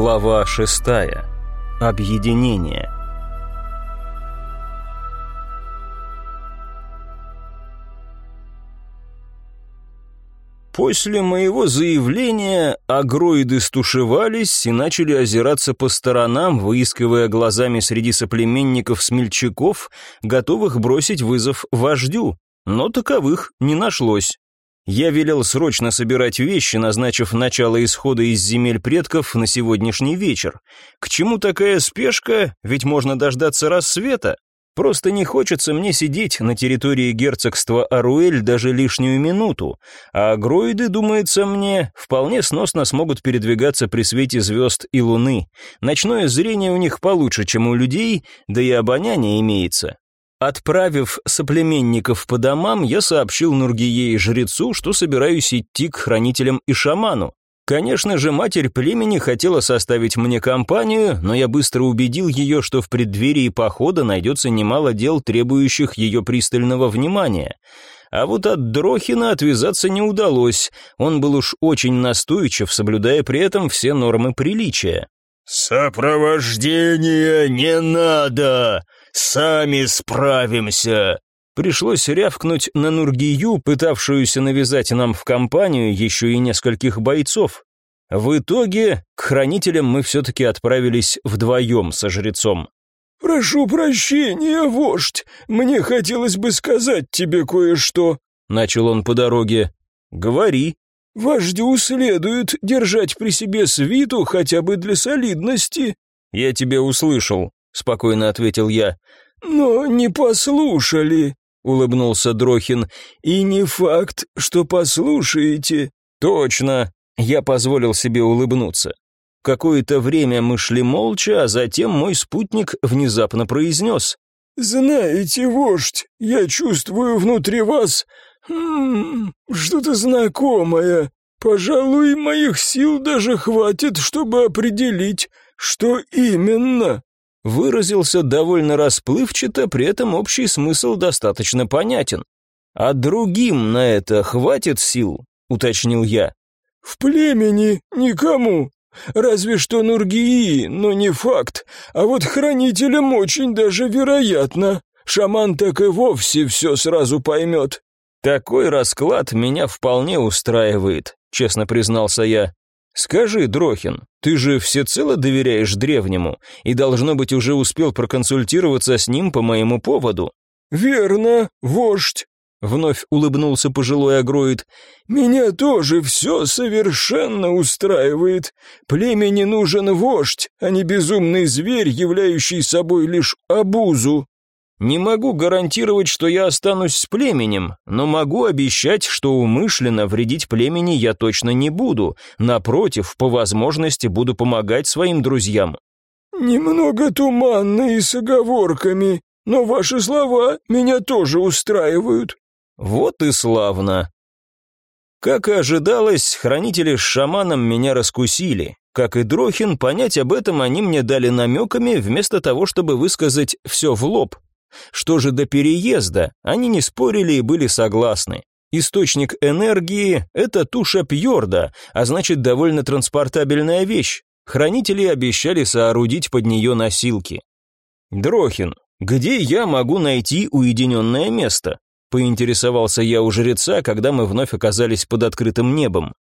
Глава шестая. Объединение. После моего заявления агроиды стушевались и начали озираться по сторонам, выискивая глазами среди соплеменников-смельчаков, готовых бросить вызов вождю, но таковых не нашлось. Я велел срочно собирать вещи, назначив начало исхода из земель предков на сегодняшний вечер. К чему такая спешка, ведь можно дождаться рассвета? Просто не хочется мне сидеть на территории герцогства Аруэль даже лишнюю минуту, а агроиды, думается мне, вполне сносно смогут передвигаться при свете звезд и луны. Ночное зрение у них получше, чем у людей, да и обоняние имеется. Отправив соплеменников по домам, я сообщил Нургие и жрецу, что собираюсь идти к хранителям и шаману. Конечно же, матерь племени хотела составить мне компанию, но я быстро убедил ее, что в преддверии похода найдется немало дел, требующих ее пристального внимания. А вот от Дрохина отвязаться не удалось, он был уж очень настойчив, соблюдая при этом все нормы приличия. «Сопровождения не надо! Сами справимся!» Пришлось рявкнуть на Нургию, пытавшуюся навязать нам в компанию еще и нескольких бойцов. В итоге к хранителям мы все-таки отправились вдвоем со жрецом. «Прошу прощения, вождь, мне хотелось бы сказать тебе кое-что», — начал он по дороге. «Говори». «Вождю следует держать при себе свиту хотя бы для солидности». «Я тебя услышал», — спокойно ответил я. «Но не послушали», улыбнулся Дрохин. И не факт, что послушаете. Точно. Я позволил себе улыбнуться. Какое-то время мы шли молча, а затем мой спутник внезапно произнес. «Знаете, вождь, я чувствую внутри вас м что-то знакомое. Пожалуй, моих сил даже хватит, чтобы определить, что именно» выразился довольно расплывчато, при этом общий смысл достаточно понятен. «А другим на это хватит сил?» — уточнил я. «В племени никому. Разве что Нургии, но не факт. А вот хранителям очень даже вероятно. Шаман так и вовсе все сразу поймет». «Такой расклад меня вполне устраивает», — честно признался я. «Скажи, Дрохин, ты же всецело доверяешь древнему и, должно быть, уже успел проконсультироваться с ним по моему поводу?» «Верно, вождь», — вновь улыбнулся пожилой агроид. «Меня тоже все совершенно устраивает. Племени нужен вождь, а не безумный зверь, являющий собой лишь обузу». Не могу гарантировать, что я останусь с племенем, но могу обещать, что умышленно вредить племени я точно не буду. Напротив, по возможности буду помогать своим друзьям. Немного туманно и с оговорками, но ваши слова меня тоже устраивают. Вот и славно. Как и ожидалось, хранители с шаманом меня раскусили. Как и Дрохин, понять об этом они мне дали намеками, вместо того, чтобы высказать все в лоб. Что же до переезда, они не спорили и были согласны. Источник энергии – это туша Пьорда, а значит довольно транспортабельная вещь. Хранители обещали соорудить под нее носилки. «Дрохин, где я могу найти уединенное место?» Поинтересовался я у жреца, когда мы вновь оказались под открытым небом.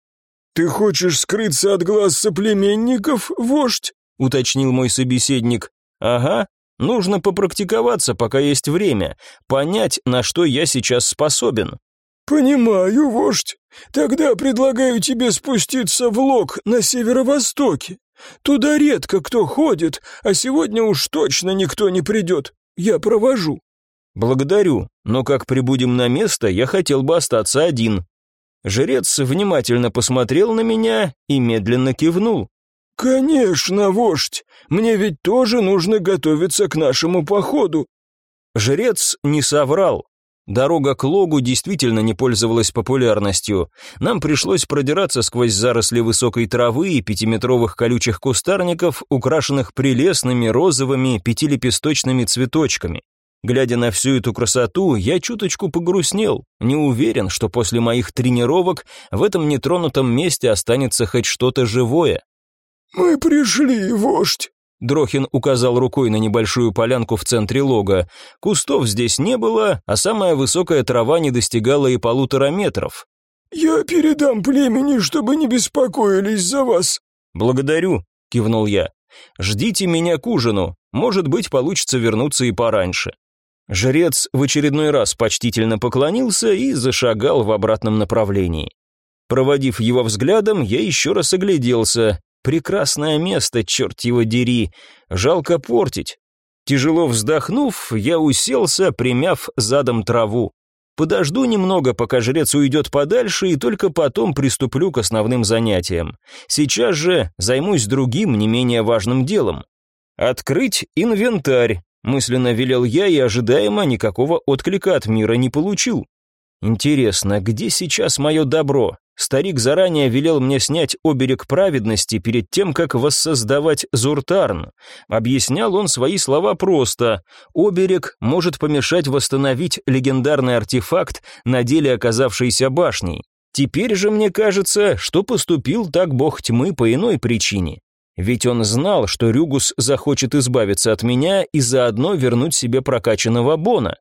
«Ты хочешь скрыться от глаз соплеменников, вождь?» — уточнил мой собеседник. «Ага, Нужно попрактиковаться, пока есть время, понять, на что я сейчас способен. Понимаю, вождь. Тогда предлагаю тебе спуститься в лог на северо-востоке. Туда редко кто ходит, а сегодня уж точно никто не придет. Я провожу. Благодарю, но как прибудем на место, я хотел бы остаться один. Жрец внимательно посмотрел на меня и медленно кивнул. «Конечно, вождь, мне ведь тоже нужно готовиться к нашему походу». Жрец не соврал. Дорога к логу действительно не пользовалась популярностью. Нам пришлось продираться сквозь заросли высокой травы и пятиметровых колючих кустарников, украшенных прелестными розовыми пятилепесточными цветочками. Глядя на всю эту красоту, я чуточку погрустнел. Не уверен, что после моих тренировок в этом нетронутом месте останется хоть что-то живое. «Мы пришли, вождь!» Дрохин указал рукой на небольшую полянку в центре лога. Кустов здесь не было, а самая высокая трава не достигала и полутора метров. «Я передам племени, чтобы не беспокоились за вас». «Благодарю», — кивнул я. «Ждите меня к ужину. Может быть, получится вернуться и пораньше». Жрец в очередной раз почтительно поклонился и зашагал в обратном направлении. Проводив его взглядом, я еще раз огляделся. Прекрасное место, черт его дери. Жалко портить. Тяжело вздохнув, я уселся, примяв задом траву. Подожду немного, пока жрец уйдет подальше, и только потом приступлю к основным занятиям. Сейчас же займусь другим, не менее важным делом. Открыть инвентарь, мысленно велел я и ожидаемо никакого отклика от мира не получил. Интересно, где сейчас мое добро? Старик заранее велел мне снять оберег праведности перед тем, как воссоздавать Зуртарн. Объяснял он свои слова просто. Оберег может помешать восстановить легендарный артефакт, на деле оказавшийся башней. Теперь же мне кажется, что поступил так бог тьмы по иной причине. Ведь он знал, что Рюгус захочет избавиться от меня и заодно вернуть себе прокачанного Бона.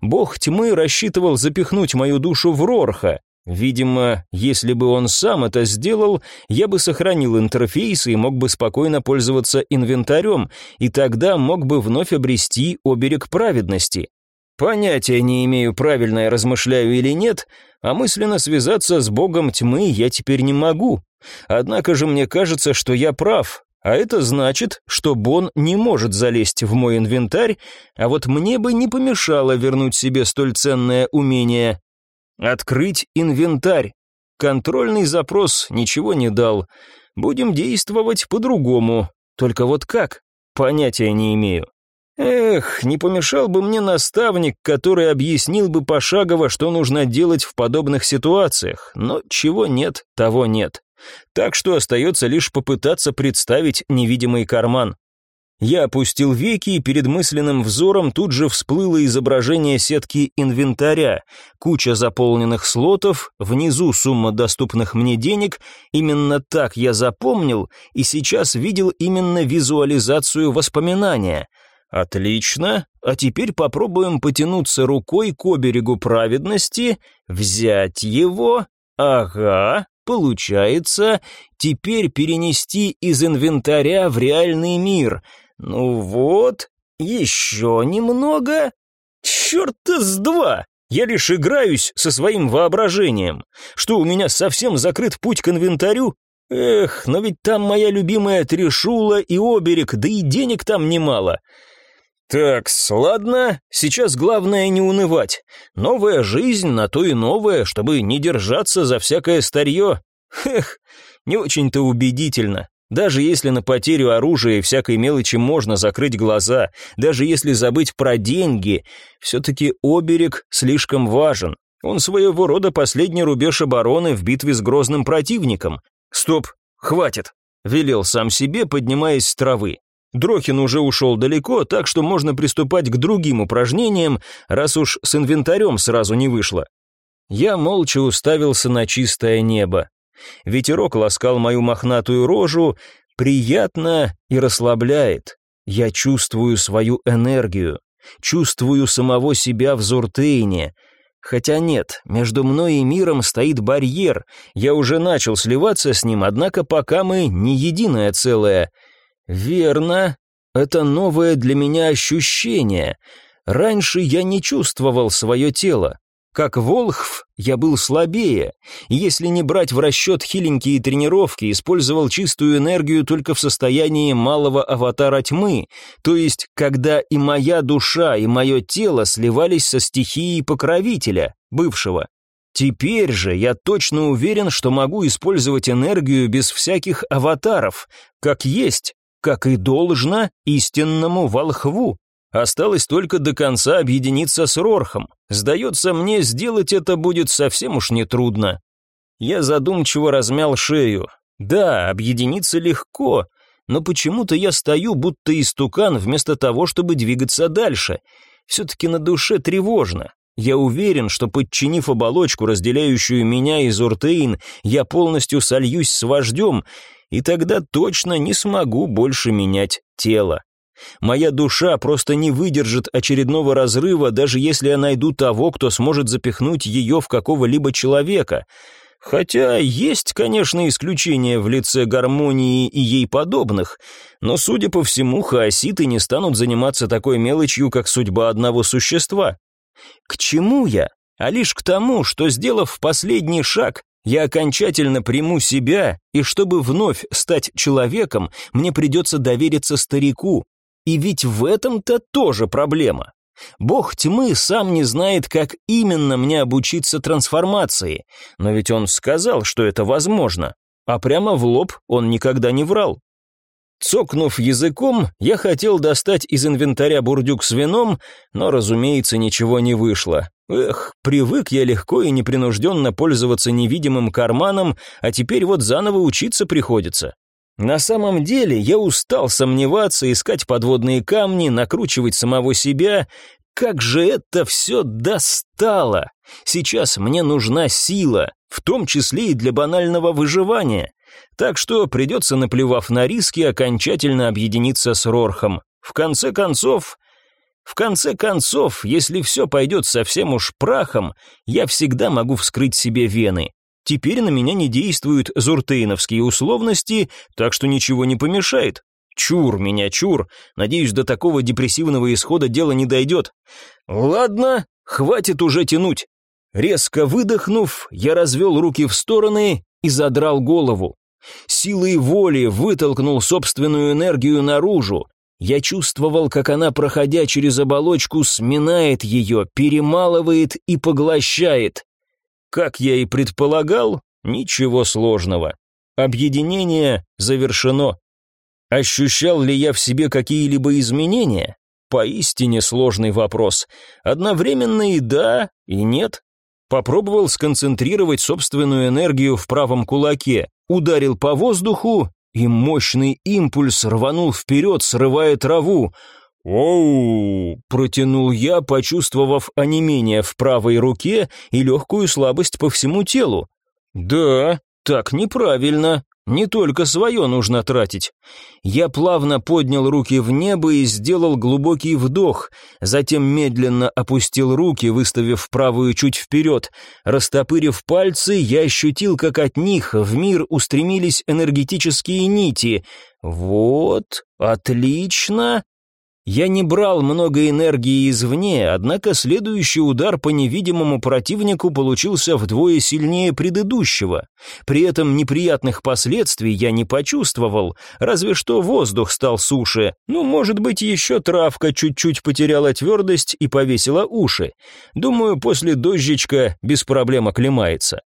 Бог тьмы рассчитывал запихнуть мою душу в Рорха, Видимо, если бы он сам это сделал, я бы сохранил интерфейс и мог бы спокойно пользоваться инвентарем, и тогда мог бы вновь обрести оберег праведности. Понятия не имею, правильно я размышляю или нет, а мысленно связаться с богом тьмы я теперь не могу. Однако же мне кажется, что я прав, а это значит, что Бон не может залезть в мой инвентарь, а вот мне бы не помешало вернуть себе столь ценное умение. Открыть инвентарь. Контрольный запрос ничего не дал. Будем действовать по-другому. Только вот как? Понятия не имею. Эх, не помешал бы мне наставник, который объяснил бы пошагово, что нужно делать в подобных ситуациях, но чего нет, того нет. Так что остается лишь попытаться представить невидимый карман. Я опустил веки, и перед мысленным взором тут же всплыло изображение сетки инвентаря, куча заполненных слотов, внизу сумма доступных мне денег. Именно так я запомнил, и сейчас видел именно визуализацию воспоминания. Отлично, а теперь попробуем потянуться рукой к оберегу праведности, взять его. Ага, получается, теперь перенести из инвентаря в реальный мир — ну вот, еще немного. Черт-то с два! Я лишь играюсь со своим воображением. Что, у меня совсем закрыт путь к инвентарю? Эх, но ведь там моя любимая трешула и оберег, да и денег там немало. Так, ладно, сейчас главное не унывать. Новая жизнь на то и новое, чтобы не держаться за всякое старье. Эх, не очень-то убедительно. Даже если на потерю оружия и всякой мелочи можно закрыть глаза, даже если забыть про деньги, все-таки оберег слишком важен. Он своего рода последний рубеж обороны в битве с грозным противником. «Стоп, хватит», — велел сам себе, поднимаясь с травы. Дрохин уже ушел далеко, так что можно приступать к другим упражнениям, раз уж с инвентарем сразу не вышло. Я молча уставился на чистое небо. Ветерок ласкал мою мохнатую рожу, приятно и расслабляет. Я чувствую свою энергию, чувствую самого себя в Зуртейне. Хотя нет, между мной и миром стоит барьер. Я уже начал сливаться с ним, однако пока мы не единое целое. Верно, это новое для меня ощущение. Раньше я не чувствовал свое тело. Как Волхв я был слабее, если не брать в расчет хиленькие тренировки, использовал чистую энергию только в состоянии малого аватара тьмы, то есть когда и моя душа, и мое тело сливались со стихией покровителя, бывшего. Теперь же я точно уверен, что могу использовать энергию без всяких аватаров, как есть, как и должно истинному волхву. Осталось только до конца объединиться с Рорхом. Сдается мне, сделать это будет совсем уж нетрудно. Я задумчиво размял шею. Да, объединиться легко, но почему-то я стою, будто истукан, вместо того, чтобы двигаться дальше. Все-таки на душе тревожно. Я уверен, что подчинив оболочку, разделяющую меня и Зуртейн, я полностью сольюсь с вождем, и тогда точно не смогу больше менять тело. Моя душа просто не выдержит очередного разрыва, даже если я найду того, кто сможет запихнуть ее в какого-либо человека. Хотя есть, конечно, исключения в лице гармонии и ей подобных, но, судя по всему, хаоситы не станут заниматься такой мелочью, как судьба одного существа. К чему я? А лишь к тому, что, сделав последний шаг, я окончательно приму себя, и чтобы вновь стать человеком, мне придется довериться старику. И ведь в этом-то тоже проблема. Бог тьмы сам не знает, как именно мне обучиться трансформации, но ведь он сказал, что это возможно, а прямо в лоб он никогда не врал. Цокнув языком, я хотел достать из инвентаря бурдюк с вином, но, разумеется, ничего не вышло. Эх, привык я легко и непринужденно пользоваться невидимым карманом, а теперь вот заново учиться приходится. На самом деле я устал сомневаться, искать подводные камни, накручивать самого себя. Как же это все достало! Сейчас мне нужна сила, в том числе и для банального выживания. Так что придется, наплевав на риски, окончательно объединиться с Рорхом. В конце концов... В конце концов, если все пойдет совсем уж прахом, я всегда могу вскрыть себе вены. Теперь на меня не действуют зуртейновские условности, так что ничего не помешает. Чур меня, чур. Надеюсь, до такого депрессивного исхода дело не дойдет. Ладно, хватит уже тянуть. Резко выдохнув, я развел руки в стороны и задрал голову. Силой воли вытолкнул собственную энергию наружу. Я чувствовал, как она, проходя через оболочку, сминает ее, перемалывает и поглощает. Как я и предполагал, ничего сложного. Объединение завершено. Ощущал ли я в себе какие-либо изменения? Поистине сложный вопрос. Одновременно и да, и нет. Попробовал сконцентрировать собственную энергию в правом кулаке, ударил по воздуху, и мощный импульс рванул вперед, срывая траву. «Оу!» – протянул я, почувствовав онемение в правой руке и легкую слабость по всему телу. «Да, так неправильно. Не только свое нужно тратить. Я плавно поднял руки в небо и сделал глубокий вдох, затем медленно опустил руки, выставив правую чуть вперед. Растопырив пальцы, я ощутил, как от них в мир устремились энергетические нити. Вот, отлично. Я не брал много энергии извне, однако следующий удар по невидимому противнику получился вдвое сильнее предыдущего. При этом неприятных последствий я не почувствовал, разве что воздух стал суше. Ну, может быть, еще травка чуть-чуть потеряла твердость и повесила уши. Думаю, после дождичка без проблем оклемается.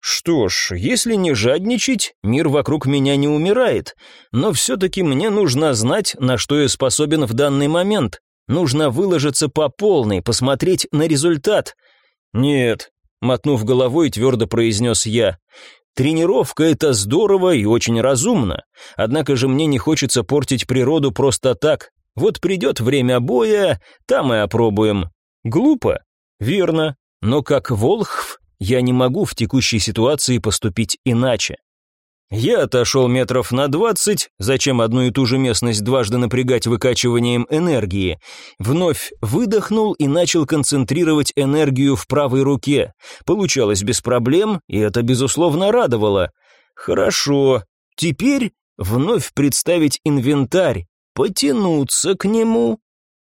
Что ж, если не жадничать, мир вокруг меня не умирает, но все-таки мне нужно знать, на что я способен в данный момент. Нужно выложиться по полной, посмотреть на результат. Нет, мотнув головой, твердо произнес я. Тренировка — это здорово и очень разумно. Однако же мне не хочется портить природу просто так. Вот придет время боя, там и опробуем. Глупо? Верно. Но как Волхв я не могу в текущей ситуации поступить иначе. Я отошел метров на двадцать, зачем одну и ту же местность дважды напрягать выкачиванием энергии, вновь выдохнул и начал концентрировать энергию в правой руке. Получалось без проблем, и это, безусловно, радовало. Хорошо, теперь вновь представить инвентарь, потянуться к нему,